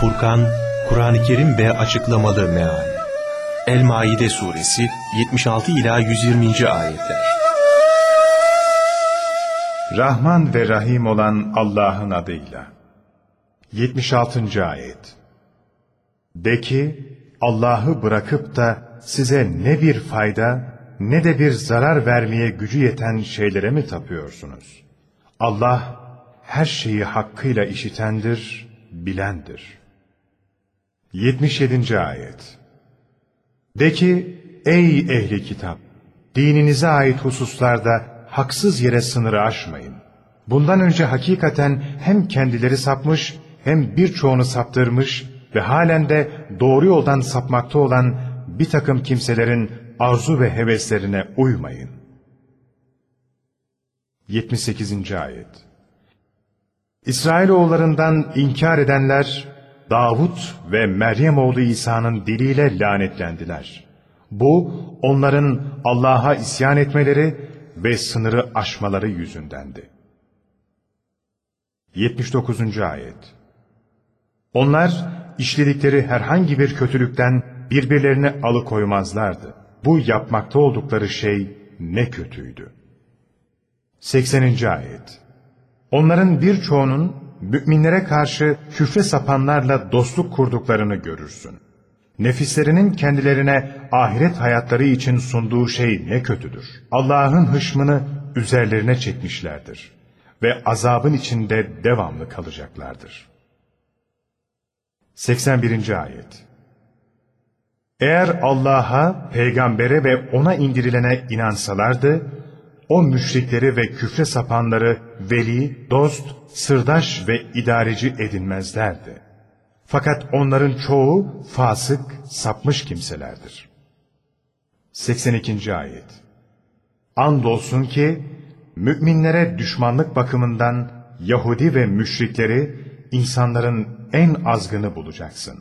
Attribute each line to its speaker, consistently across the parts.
Speaker 1: Furkan, Kur'an-ı Kerim ve açıklamalı meal. El-Maide suresi 76 ila 120. ayetler.
Speaker 2: Rahman ve Rahim olan Allah'ın adıyla. 76. ayet. De ki, Allah'ı bırakıp da size ne bir fayda ne de bir zarar vermeye gücü yeten şeylere mi tapıyorsunuz? Allah her şeyi hakkıyla işitendir, bilendir. 77. ayet. De ki, ey ehli kitap! Dininize ait hususlarda haksız yere sınırı aşmayın. Bundan önce hakikaten hem kendileri sapmış hem birçoğunu saptırmış ve halen de doğru yoldan sapmakta olan bir takım kimselerin arzu ve heveslerine uymayın. 78. Ayet İsrailoğullarından inkar edenler, Davut ve Meryem oğlu İsa'nın diliyle lanetlendiler. Bu, onların Allah'a isyan etmeleri ve sınırı aşmaları yüzündendi. 79. Ayet Onlar, işledikleri herhangi bir kötülükten birbirlerini alıkoymazlardı. Bu yapmakta oldukları şey ne kötüydü. 80. Ayet Onların birçoğunun müminlere karşı küfre sapanlarla dostluk kurduklarını görürsün. Nefislerinin kendilerine ahiret hayatları için sunduğu şey ne kötüdür. Allah'ın hışmını üzerlerine çekmişlerdir ve azabın içinde devamlı kalacaklardır. 81. Ayet Eğer Allah'a, peygambere ve ona indirilene inansalardı, o müşrikleri ve küfre sapanları veli, dost, sırdaş ve idareci edinmezlerdi. Fakat onların çoğu fasık, sapmış kimselerdir. 82. Ayet Andolsun ki, müminlere düşmanlık bakımından Yahudi ve müşrikleri insanların en azgını bulacaksın.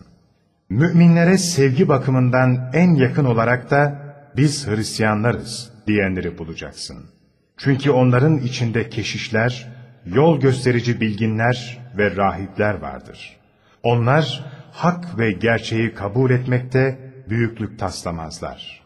Speaker 2: Müminlere sevgi bakımından en yakın olarak da biz Hristiyanlarız diyenleri bulacaksın. Çünkü onların içinde keşişler, yol gösterici bilginler ve rahipler vardır. Onlar hak ve gerçeği kabul etmekte büyüklük taslamazlar.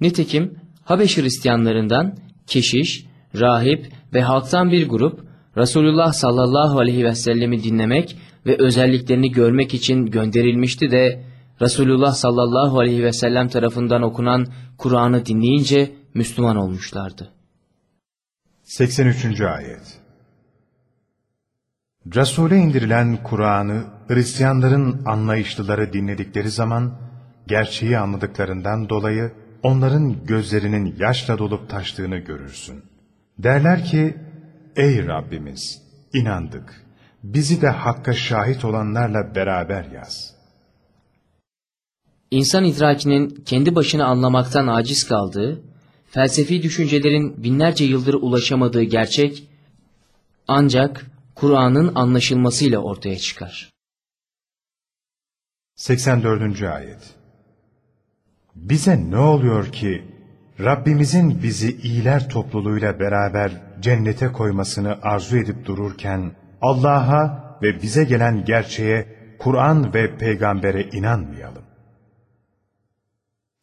Speaker 3: Nitekim Habeş Hristiyanlarından keşiş, rahip ve halktan bir grup Resulullah sallallahu aleyhi ve sellemi dinlemek ve özelliklerini görmek için gönderilmişti de Resulullah sallallahu aleyhi ve sellem tarafından okunan Kur'an'ı dinleyince Müslüman olmuşlardı.
Speaker 2: 83. Ayet Resul'e indirilen Kur'an'ı Hristiyanların anlayışlıları dinledikleri zaman, gerçeği anladıklarından dolayı onların gözlerinin yaşla dolup taştığını görürsün. Derler ki, ey Rabbimiz, inandık, bizi de hakka şahit olanlarla beraber yaz.
Speaker 3: İnsan idrakinin kendi başına anlamaktan aciz kaldığı, felsefi düşüncelerin binlerce yıldır ulaşamadığı gerçek, ancak Kur'an'ın anlaşılmasıyla ortaya çıkar.
Speaker 2: 84. Ayet Bize ne oluyor ki Rabbimizin bizi iyiler topluluğuyla beraber cennete koymasını arzu edip dururken Allah'a ve bize gelen gerçeğe Kur'an ve peygambere inanmayalım.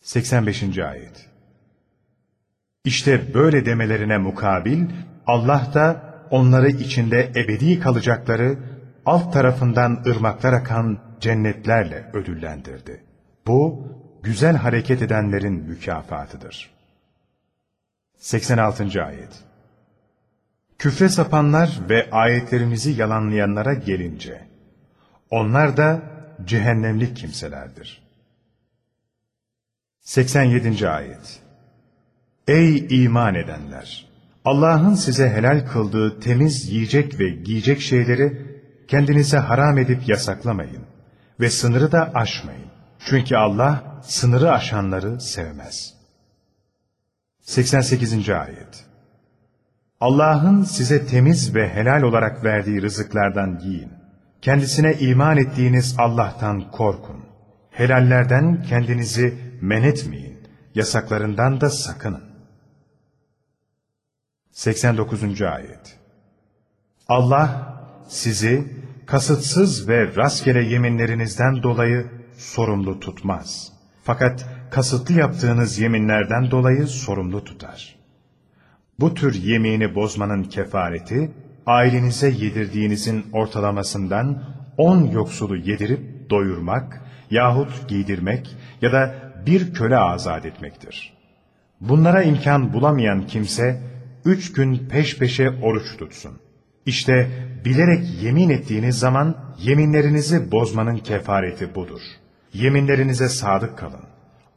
Speaker 2: 85. Ayet İşte böyle demelerine mukabil Allah da onları içinde ebedi kalacakları alt tarafından ırmaklar akan cennetlerle ödüllendirdi. Bu güzel hareket edenlerin mükafatıdır. 86. Ayet Küfre sapanlar ve ayetlerimizi yalanlayanlara gelince, onlar da cehennemlik kimselerdir. 87. Ayet Ey iman edenler! Allah'ın size helal kıldığı temiz yiyecek ve giyecek şeyleri kendinize haram edip yasaklamayın ve sınırı da aşmayın. Çünkü Allah sınırı aşanları sevmez. 88. Ayet Allah'ın size temiz ve helal olarak verdiği rızıklardan yiyin. Kendisine iman ettiğiniz Allah'tan korkun. Helallerden kendinizi men etmeyin. Yasaklarından da sakının. 89. Ayet Allah sizi kasıtsız ve rastgele yeminlerinizden dolayı sorumlu tutmaz. Fakat kasıtlı yaptığınız yeminlerden dolayı sorumlu tutar. Bu tür yemini bozmanın kefareti, ailenize yedirdiğinizin ortalamasından on yoksulu yedirip doyurmak yahut giydirmek ya da bir köle azat etmektir. Bunlara imkan bulamayan kimse, üç gün peş peşe oruç tutsun. İşte bilerek yemin ettiğiniz zaman yeminlerinizi bozmanın kefareti budur. Yeminlerinize sadık kalın.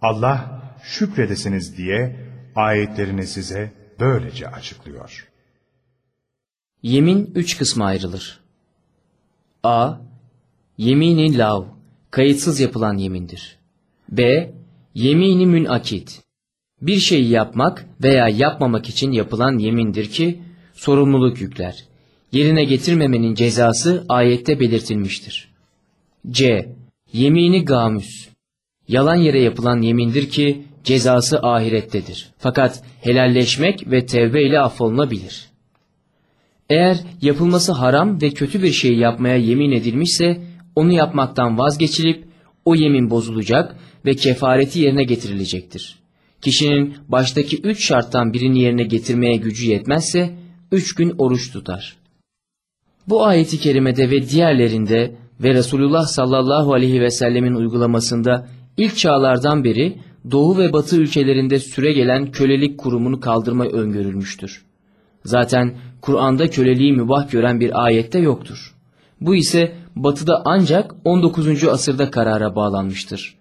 Speaker 2: Allah şükredesiniz diye ayetlerini size böylece açıklıyor.
Speaker 3: Yemin üç kısma ayrılır. A. Yemini lav, kayıtsız yapılan yemindir. B. Yemini münakit, bir şeyi yapmak veya yapmamak için yapılan yemindir ki sorumluluk yükler. Yerine getirmemenin cezası ayette belirtilmiştir. C. Yemini gamüs, yalan yere yapılan yemindir ki cezası ahirettedir. Fakat helalleşmek ve tevbe ile affolunabilir. Eğer yapılması haram ve kötü bir şey yapmaya yemin edilmişse onu yapmaktan vazgeçilip o yemin bozulacak ve kefareti yerine getirilecektir. Kişinin baştaki üç şarttan birini yerine getirmeye gücü yetmezse üç gün oruç tutar. Bu ayeti kerimede ve diğerlerinde ve Resulullah sallallahu aleyhi ve sellemin uygulamasında ilk çağlardan beri Doğu ve Batı ülkelerinde süre gelen kölelik kurumunu kaldırma öngörülmüştür. Zaten Kur'an'da köleliği mübah gören bir ayette yoktur. Bu ise batıda ancak 19. asırda karara bağlanmıştır.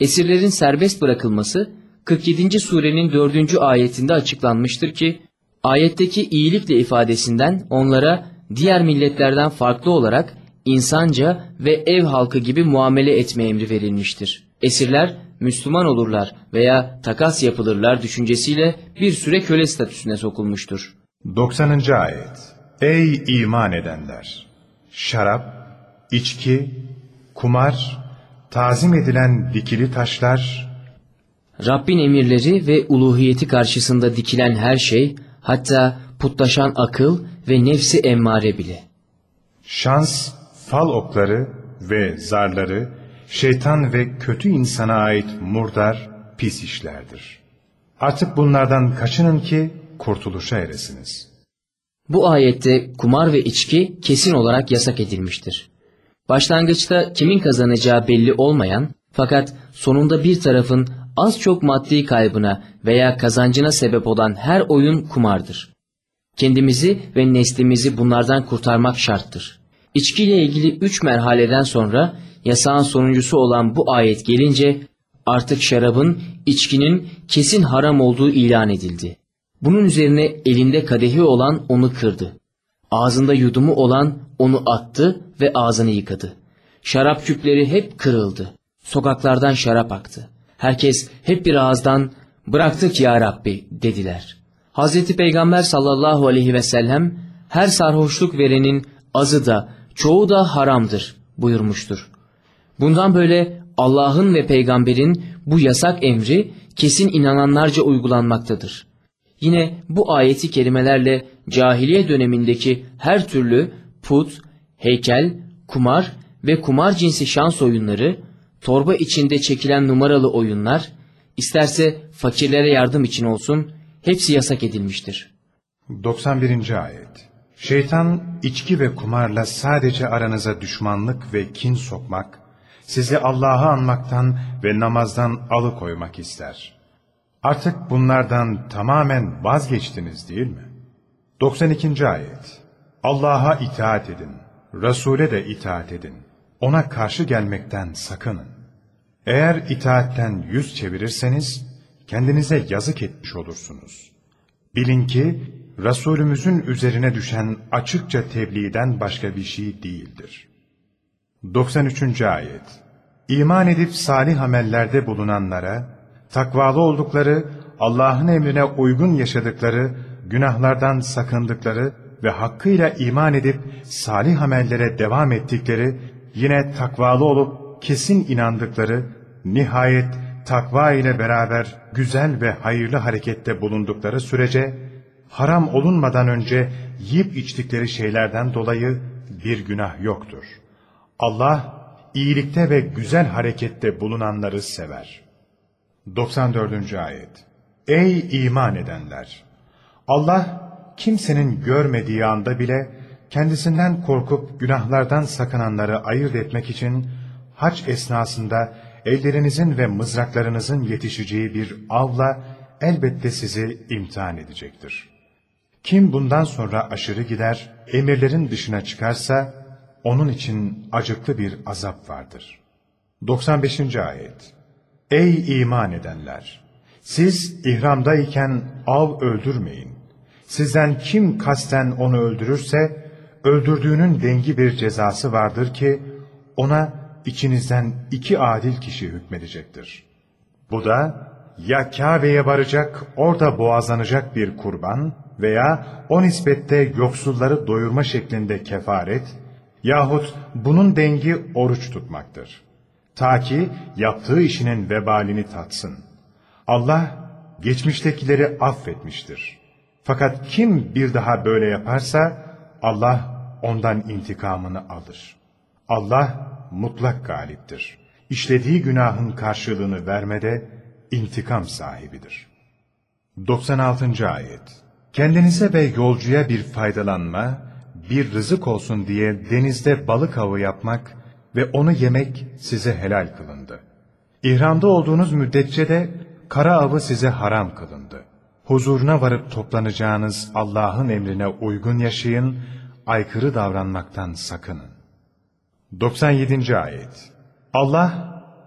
Speaker 3: Esirlerin serbest bırakılması 47. surenin 4. ayetinde açıklanmıştır ki, ayetteki iyilikle ifadesinden onlara diğer milletlerden farklı olarak insanca ve ev halkı gibi muamele etme emri verilmiştir. Esirler Müslüman olurlar veya takas yapılırlar düşüncesiyle bir süre köle statüsüne sokulmuştur.
Speaker 2: 90. ayet Ey iman edenler! Şarap, içki, kumar, tazim edilen dikili taşlar,
Speaker 3: Rabbin emirleri ve uluhiyeti karşısında dikilen her şey, hatta putlaşan akıl ve nefsi emmare bile.
Speaker 2: şans, fal okları ve zarları, şeytan ve kötü insana ait murdar, pis işlerdir. Artık bunlardan kaçının ki kurtuluşa eresiniz.
Speaker 3: Bu ayette kumar ve içki kesin olarak yasak edilmiştir. Başlangıçta kimin kazanacağı belli olmayan fakat sonunda bir tarafın az çok maddi kaybına veya kazancına sebep olan her oyun kumardır. Kendimizi ve neslimizi bunlardan kurtarmak şarttır. İçkiyle ilgili üç merhaleden sonra yasağın sonuncusu olan bu ayet gelince artık şarabın, içkinin kesin haram olduğu ilan edildi. Bunun üzerine elinde kadehi olan onu kırdı. Ağzında yudumu olan onu attı ve ağzını yıkadı. Şarap küpleri hep kırıldı. Sokaklardan şarap aktı. Herkes hep bir ağızdan bıraktık ya Rabbi dediler. Hazreti Peygamber sallallahu aleyhi ve sellem her sarhoşluk verenin azı da çoğu da haramdır buyurmuştur. Bundan böyle Allah'ın ve peygamberin bu yasak emri kesin inananlarca uygulanmaktadır. Yine bu ayeti kelimelerle cahiliye dönemindeki her türlü put, heykel, kumar ve kumar cinsi şans oyunları, torba içinde çekilen numaralı oyunlar, isterse fakirlere yardım için olsun, hepsi yasak edilmiştir.
Speaker 2: 91. ayet Şeytan içki ve kumarla sadece aranıza düşmanlık ve kin sokmak, sizi Allah'ı anmaktan ve namazdan alıkoymak ister. Artık bunlardan tamamen vazgeçtiniz değil mi? 92. ayet Allah'a itaat edin, Resul'e de itaat edin. Ona karşı gelmekten sakının. Eğer itaatten yüz çevirirseniz, kendinize yazık etmiş olursunuz. Bilin ki, Resulümüzün üzerine düşen açıkça tebliğden başka bir şey değildir. 93. ayet İman edip salih amellerde bulunanlara, takvalı oldukları, Allah'ın emrine uygun yaşadıkları, günahlardan sakındıkları ve hakkıyla iman edip salih amellere devam ettikleri, yine takvalı olup kesin inandıkları, nihayet takva ile beraber güzel ve hayırlı harekette bulundukları sürece, haram olunmadan önce yiyip içtikleri şeylerden dolayı bir günah yoktur. Allah iyilikte ve güzel harekette bulunanları sever. 94. Ayet Ey iman edenler! Allah kimsenin görmediği anda bile kendisinden korkup günahlardan sakınanları ayırt etmek için haç esnasında ellerinizin ve mızraklarınızın yetişeceği bir avla elbette sizi imtihan edecektir. Kim bundan sonra aşırı gider, emirlerin dışına çıkarsa, onun için acıklı bir azap vardır. 95. Ayet Ey iman edenler! Siz ihramdayken av öldürmeyin. Sizden kim kasten onu öldürürse, öldürdüğünün dengi bir cezası vardır ki, ona içinizden iki adil kişi hükmedecektir. Bu da ya Kabe'ye varacak, orada boğazlanacak bir kurban veya o nispette yoksulları doyurma şeklinde kefaret yahut bunun dengi oruç tutmaktır. Ta ki yaptığı işinin vebalini tatsın. Allah geçmiştekileri affetmiştir. Fakat kim bir daha böyle yaparsa Allah ondan intikamını alır. Allah mutlak galiptir. İşlediği günahın karşılığını vermede intikam sahibidir. 96. Ayet Kendinize ve yolcuya bir faydalanma, bir rızık olsun diye denizde balık avı yapmak ve onu yemek size helal kılındı. İhramda olduğunuz müddetçe de kara avı size haram kılındı. Huzuruna varıp toplanacağınız Allah'ın emrine uygun yaşayın, aykırı davranmaktan sakının. 97. Ayet Allah,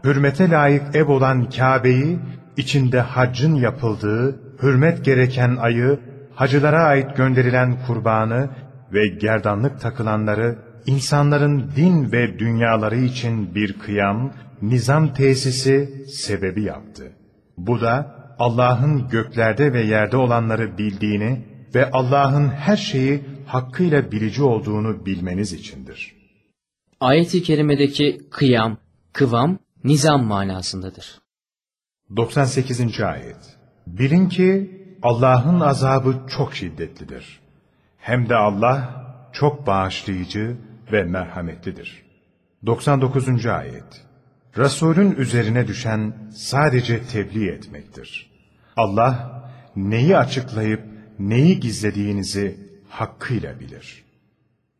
Speaker 2: hürmete layık ev olan Kabe'yi, içinde haccın yapıldığı, hürmet gereken ayı, hacılara ait gönderilen kurbanı ve gerdanlık takılanları, insanların din ve dünyaları için bir kıyam, nizam tesisi sebebi yaptı. Bu da Allah'ın göklerde ve yerde olanları bildiğini ve Allah'ın her şeyi hakkıyla bilici olduğunu bilmeniz içindir.
Speaker 3: Ayet-i kerimedeki kıyam, kıvam, nizam manasındadır.
Speaker 2: 98. Ayet Bilin ki Allah'ın azabı çok şiddetlidir. Hem de Allah çok bağışlayıcı ve merhametlidir. 99. Ayet Resulün üzerine düşen sadece tebliğ etmektir. Allah neyi açıklayıp neyi gizlediğinizi hakkıyla bilir.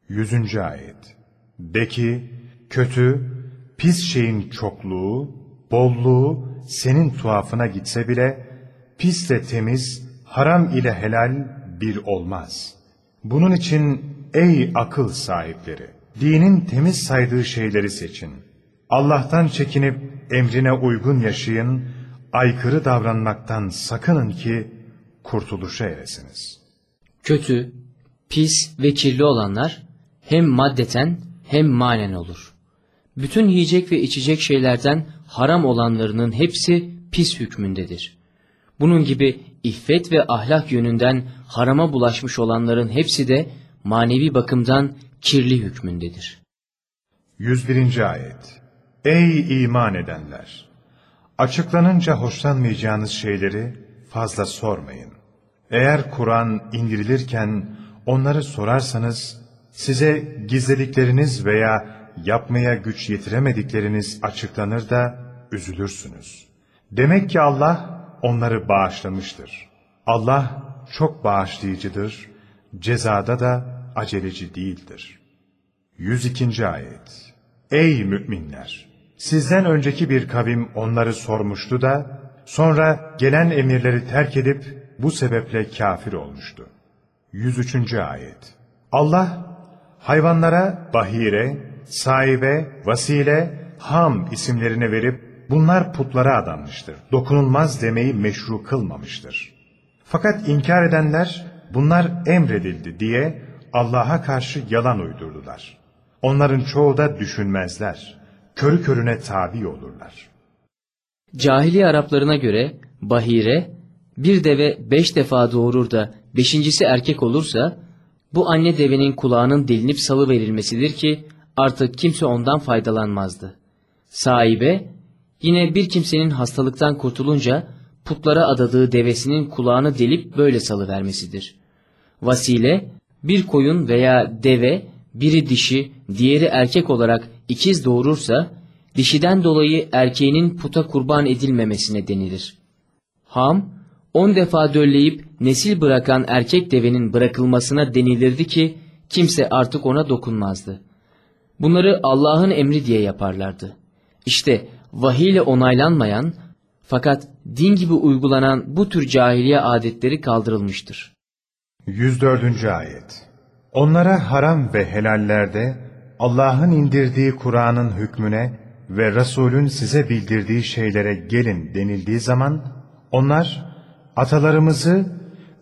Speaker 2: 100. Ayet De ki, kötü, pis şeyin çokluğu, bolluğu senin tuhafına gitse bile, pisle temiz, haram ile helal bir olmaz. Bunun için ey akıl sahipleri, dinin temiz saydığı şeyleri seçin. Allah'tan çekinip emrine uygun yaşayın, aykırı davranmaktan sakının ki kurtuluşa eresiniz.
Speaker 3: Kötü, pis ve kirli olanlar hem maddeten hem manen olur. Bütün yiyecek ve içecek şeylerden haram olanlarının hepsi pis hükmündedir. Bunun gibi iffet ve ahlak yönünden harama bulaşmış olanların hepsi de manevi bakımdan kirli hükmündedir.
Speaker 2: 101. Ayet Ey iman edenler! Açıklanınca hoşlanmayacağınız şeyleri fazla sormayın. Eğer Kur'an indirilirken onları sorarsanız, size gizledikleriniz veya yapmaya güç yetiremedikleriniz açıklanır da üzülürsünüz. Demek ki Allah onları bağışlamıştır. Allah çok bağışlayıcıdır, cezada da aceleci değildir. 102. Ayet Ey müminler! Sizden önceki bir kavim onları sormuştu da, sonra gelen emirleri terk edip bu sebeple kafir olmuştu. 103. Ayet Allah, hayvanlara bahire, sahibe, vasile, ham isimlerini verip, bunlar putlara adanmıştır. Dokunulmaz demeyi meşru kılmamıştır. Fakat inkar edenler, bunlar emredildi diye Allah'a karşı yalan uydurdular. Onların çoğu da düşünmezler. Körü körüne tabi olurlar.
Speaker 3: Cahiliye Araplarına göre bahire bir deve beş defa doğurur da beşincisi erkek olursa bu anne devenin kulağının delinip salı verilmesidir ki artık kimse ondan faydalanmazdı. Sahibe yine bir kimsenin hastalıktan kurtulunca putlara adadığı devesinin kulağını delip böyle salı vermesidir. Vasile bir koyun veya deve biri dişi diğeri erkek olarak ikiz doğurursa, dişiden dolayı erkeğinin puta kurban edilmemesine denilir. Ham, on defa dölleyip nesil bırakan erkek devenin bırakılmasına denilirdi ki, kimse artık ona dokunmazdı. Bunları Allah'ın emri diye yaparlardı. İşte vahiy ile onaylanmayan fakat din gibi uygulanan bu tür cahiliye adetleri kaldırılmıştır.
Speaker 2: 104. Ayet Onlara haram ve helallerde Allah'ın indirdiği Kur'an'ın hükmüne ve Resul'ün size bildirdiği şeylere gelin denildiği zaman, onlar, atalarımızı,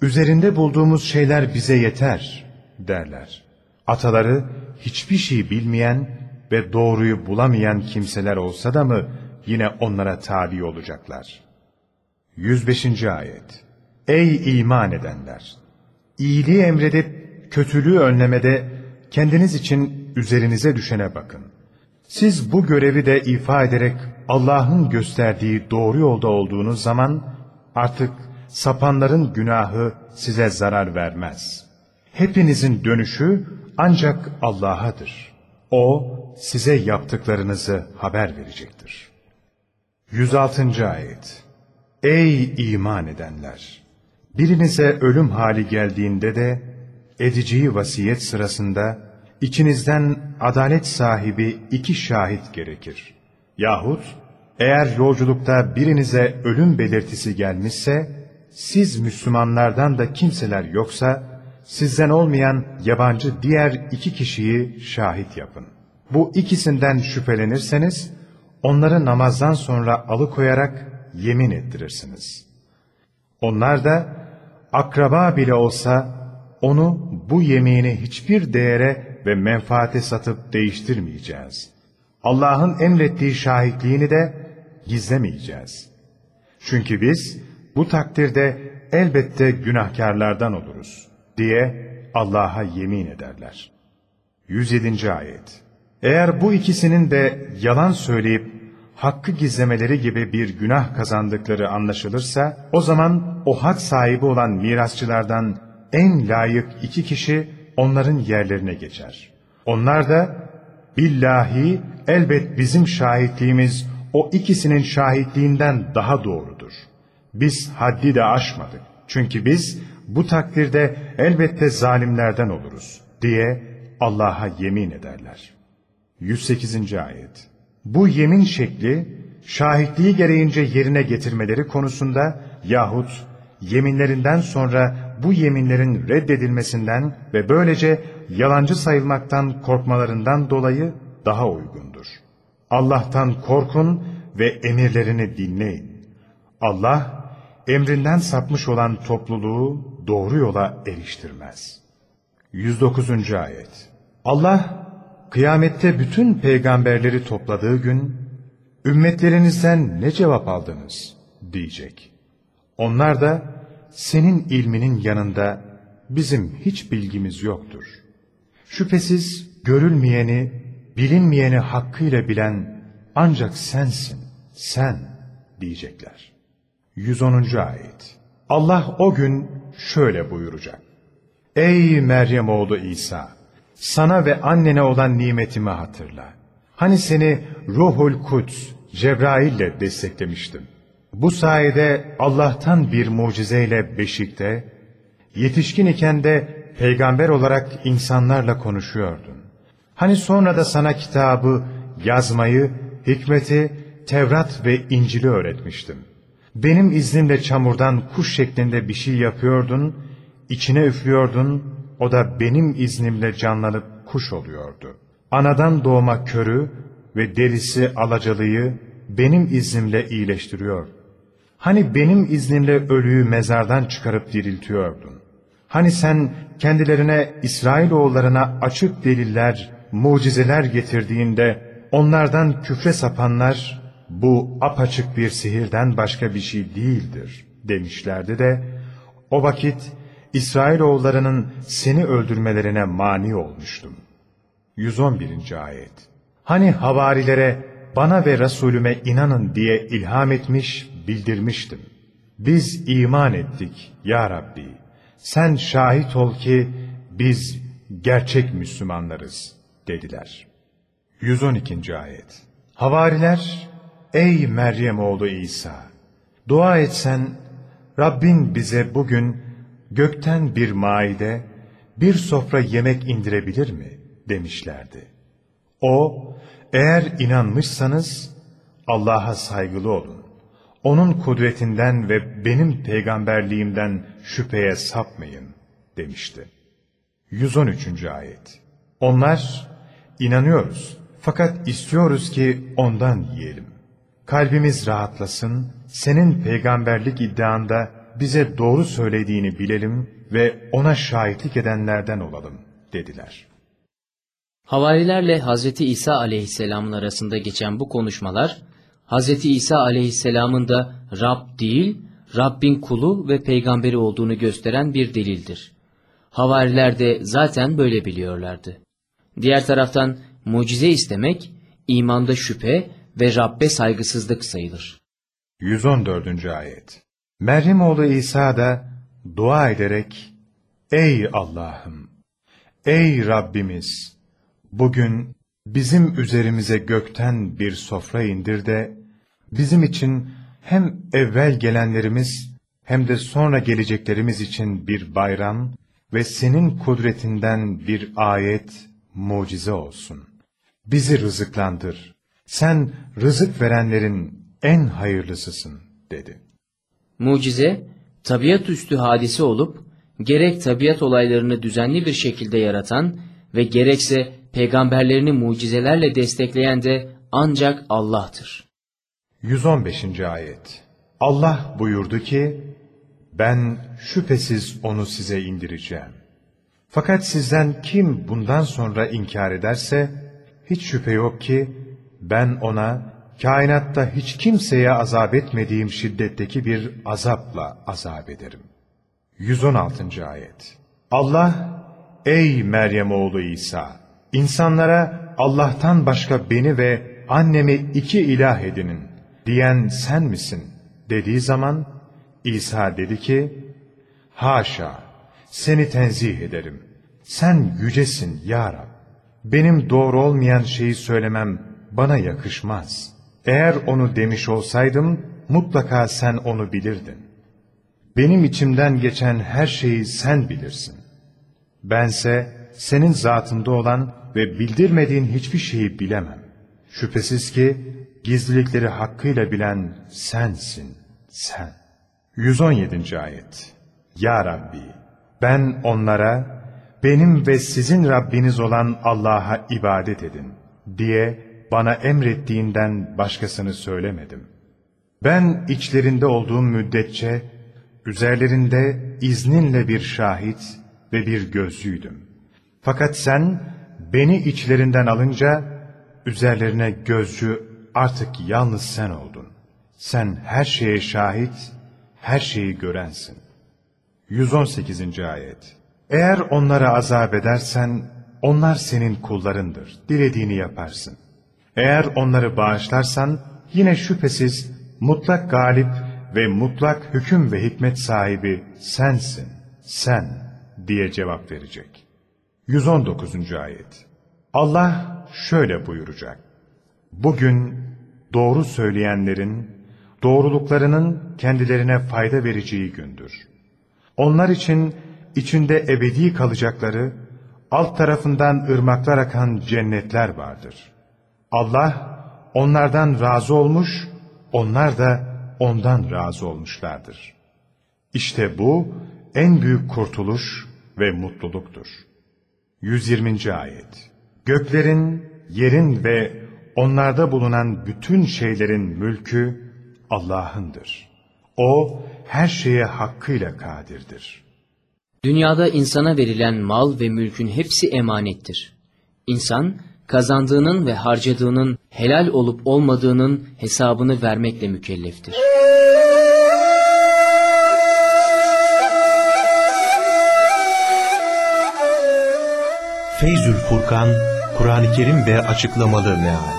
Speaker 2: üzerinde bulduğumuz şeyler bize yeter derler. Ataları, hiçbir şey bilmeyen ve doğruyu bulamayan kimseler olsa da mı yine onlara tabi olacaklar? 105. Ayet Ey iman edenler! İyiliği emredip kötülüğü önlemede kendiniz için üzerinize düşene bakın. Siz bu görevi de ifa ederek Allah'ın gösterdiği doğru yolda olduğunuz zaman artık sapanların günahı size zarar vermez. Hepinizin dönüşü ancak Allah'adır. O size yaptıklarınızı haber verecektir. 106. Ayet Ey iman edenler! Birinize ölüm hali geldiğinde de edeceği vasiyet sırasında içinizden adalet sahibi iki şahit gerekir. Yahut eğer yolculukta birinize ölüm belirtisi gelmişse, siz Müslümanlardan da kimseler yoksa, sizden olmayan yabancı diğer iki kişiyi şahit yapın. Bu ikisinden şüphelenirseniz, onları namazdan sonra alıkoyarak yemin ettirirsiniz. Onlar da akraba bile olsa onu bu yemini hiçbir değere ve menfaate satıp değiştirmeyeceğiz. Allah'ın emrettiği şahitliğini de gizlemeyeceğiz. Çünkü biz bu takdirde elbette günahkarlardan oluruz diye Allah'a yemin ederler. 107. Ayet Eğer bu ikisinin de yalan söyleyip hakkı gizlemeleri gibi bir günah kazandıkları anlaşılırsa, o zaman o hak sahibi olan mirasçılardan en layık iki kişi onların yerlerine geçer. Onlar da, billahi elbet bizim şahitliğimiz o ikisinin şahitliğinden daha doğrudur. Biz haddi de aşmadık. Çünkü biz bu takdirde elbette zalimlerden oluruz diye Allah'a yemin ederler. 108. Ayet Bu yemin şekli, şahitliği gereğince yerine getirmeleri konusunda yahut yeminlerinden sonra bu yeminlerin reddedilmesinden ve böylece yalancı sayılmaktan korkmalarından dolayı daha uygundur. Allah'tan korkun ve emirlerini dinleyin. Allah, emrinden sapmış olan topluluğu doğru yola eriştirmez. 109. Ayet Allah, kıyamette bütün peygamberleri topladığı gün, ümmetlerinizden ne cevap aldınız diyecek. Onlar da, senin ilminin yanında bizim hiç bilgimiz yoktur. Şüphesiz görülmeyeni, bilinmeyeni hakkıyla bilen ancak sensin, sen diyecekler. 110. Ayet Allah o gün şöyle buyuracak. Ey Meryem oğlu İsa! Sana ve annene olan nimetimi hatırla. Hani seni Ruhul Kuds, Cebrail ile desteklemiştim. Bu sayede Allah'tan bir mucizeyle beşikte, yetişkin iken de peygamber olarak insanlarla konuşuyordun. Hani sonra da sana kitabı, yazmayı, hikmeti, Tevrat ve İncil'i öğretmiştim. Benim iznimle çamurdan kuş şeklinde bir şey yapıyordun, içine üflüyordun, o da benim iznimle canlanıp kuş oluyordu. Anadan doğma körü ve derisi alacalıyı benim iznimle iyileştiriyor. Hani benim iznimle ölüyü mezardan çıkarıp diriltiyordun. Hani sen kendilerine İsrailoğullarına açık deliller, mucizeler getirdiğinde onlardan küfre sapanlar bu apaçık bir sihirden başka bir şey değildir demişlerdi de o vakit İsrailoğullarının seni öldürmelerine mani olmuştum. 111. Ayet Hani havarilere bana ve Resulüme inanın diye ilham etmiş, bildirmiştim. Biz iman ettik ya Rabbi. Sen şahit ol ki biz gerçek Müslümanlarız dediler. 112. Ayet Havariler, Ey Meryem oğlu İsa! Dua etsen, Rabbin bize bugün gökten bir maide, bir sofra yemek indirebilir mi? demişlerdi. O, eğer inanmışsanız Allah'a saygılı olun. Onun kudretinden ve benim peygamberliğimden şüpheye sapmayın demişti. 113. Ayet Onlar, inanıyoruz fakat istiyoruz ki ondan yiyelim. Kalbimiz rahatlasın, senin peygamberlik iddianda bize doğru söylediğini bilelim ve ona şahitlik edenlerden olalım dediler.
Speaker 3: Havarilerle Hazreti İsa aleyhisselamın arasında geçen bu konuşmalar, Hazreti İsa aleyhisselamın da Rab değil, Rabbin kulu ve peygamberi olduğunu gösteren bir delildir. Havariler de zaten böyle biliyorlardı. Diğer taraftan mucize istemek, imanda şüphe ve Rabbe saygısızlık sayılır.
Speaker 2: 114. Ayet Meryem oğlu İsa da dua ederek, Ey Allah'ım! Ey Rabbimiz! Bugün bizim üzerimize gökten bir sofra indir de, bizim için hem evvel gelenlerimiz hem de sonra geleceklerimiz için bir bayram ve senin kudretinden bir ayet, mucize olsun. Bizi rızıklandır. Sen rızık verenlerin en hayırlısısın, dedi.
Speaker 3: Mucize, tabiat üstü hadise olup, gerek tabiat olaylarını düzenli bir şekilde yaratan ve gerekse peygamberlerini mucizelerle destekleyen de ancak Allah'tır.
Speaker 2: 115. Ayet Allah buyurdu ki, ben şüphesiz onu size indireceğim. Fakat sizden kim bundan sonra inkar ederse, hiç şüphe yok ki, ben ona kainatta hiç kimseye azap etmediğim şiddetteki bir azapla azap ederim. 116. Ayet Allah, ey Meryem oğlu İsa! insanlara Allah'tan başka beni ve annemi iki ilah edinin diyen sen misin? dediği zaman İsa dedi ki, Haşa, seni tenzih ederim. Sen yücesin ya Rab. Benim doğru olmayan şeyi söylemem bana yakışmaz. Eğer onu demiş olsaydım, mutlaka sen onu bilirdin. Benim içimden geçen her şeyi sen bilirsin. Bense senin zatında olan ve bildirmediğin hiçbir şeyi bilemem. Şüphesiz ki gizlilikleri hakkıyla bilen sensin, sen. 117. Ayet Ya Rabbi, ben onlara, benim ve sizin Rabbiniz olan Allah'a ibadet edin diye bana emrettiğinden başkasını söylemedim. Ben içlerinde olduğum müddetçe, üzerlerinde izninle bir şahit ve bir gözcüydüm. Fakat sen beni içlerinden alınca, üzerlerine gözcü artık yalnız sen oldun. Sen her şeye şahit, her şeyi görensin. 118. Ayet Eğer onlara azap edersen, onlar senin kullarındır, dilediğini yaparsın. Eğer onları bağışlarsan, yine şüphesiz mutlak galip ve mutlak hüküm ve hikmet sahibi sensin, sen diye cevap verecek. 119. Ayet Allah şöyle buyuracak. Bugün doğru söyleyenlerin, doğruluklarının kendilerine fayda vereceği gündür. Onlar için içinde ebedi kalacakları, alt tarafından ırmaklar akan cennetler vardır. Allah onlardan razı olmuş, onlar da ondan razı olmuşlardır. İşte bu en büyük kurtuluş ve mutluluktur. 120. Ayet Göklerin, yerin ve onlarda bulunan bütün şeylerin mülkü Allah'ındır. O her şeye hakkıyla kadirdir.
Speaker 3: Dünyada insana verilen mal ve mülkün hepsi emanettir. İnsan, kazandığının ve harcadığının helal olup olmadığının hesabını vermekle mükelleftir.
Speaker 1: Feyzül Furkan, Kur'an-ı Kerim ve Açıklamalı Meal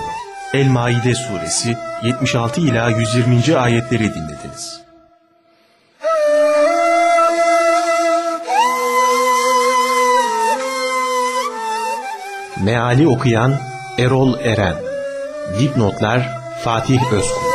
Speaker 1: El-Maide Suresi 76 ila 120. ayetleri dinlediniz. Meali okuyan Erol Eren Dipnotlar Fatih Özkul